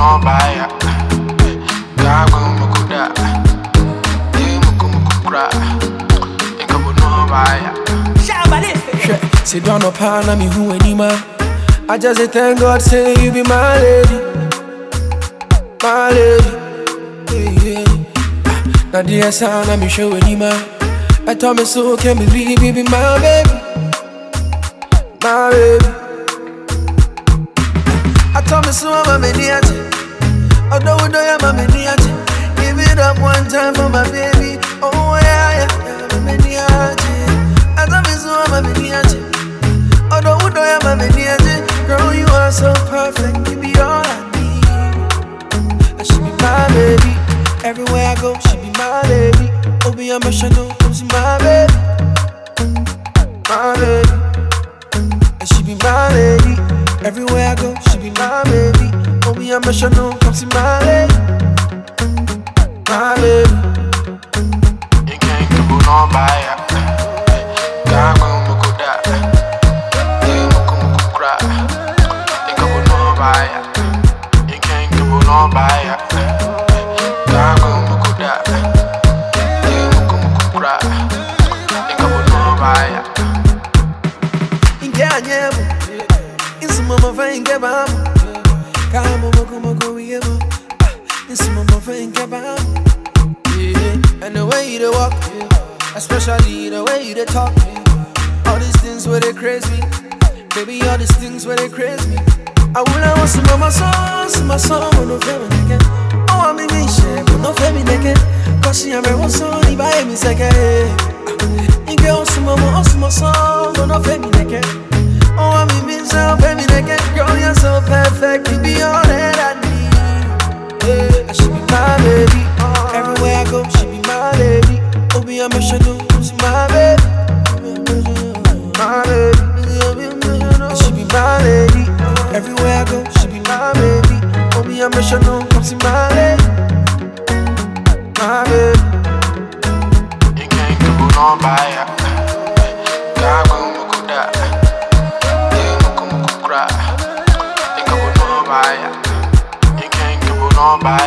no sit down upon me who anima. I just say thank God, say you be my lady, my lady. Yeah, yeah. Now dear son, I'm showing him. I told me so, can believe you be my baby, my baby. I told me so, I'm a maniac. Don't have a maniac. Give it up one time for my baby. Oh yeah, yeah, a maniac. I told me so a maniac. Although we don't have a maniac. Girl, you are so perfect. You be all I need. And she be my baby. Everywhere I go, she be my baby. Oh, be Chanel, come see my baby. My baby. And she be my lady. Everywhere I go, she be my baby. Oh, be a Chanel, come see my lady. My baby. You can't go no buy. Gago mukuda. You muku muku cry. You go no buy. You can't go no buy. Gago mukuda. You muku muku cry. You go no buy. Inge anyemo. Insu mama fa And the way you walk, especially the way you talk. All these things where they crazy. Baby, all these things where they crazy. I wanna want some mama song, some my song, but no me again. Oh, I'm in me shit, but no me again. Cause she am a one song, if I me second. Inge on some some my song, but no me again. Oh, I'm in me so baby again. Girl, you're so perfect, you be all that I need. Yeah, she be my baby. I make sure my baby. My She be my lady. Everywhere I go, she be my baby. Oh, me, I make sure Come see my lady. My baby. You can't go on by her God, when Yeah, cry. You can't go on by her You can't go on by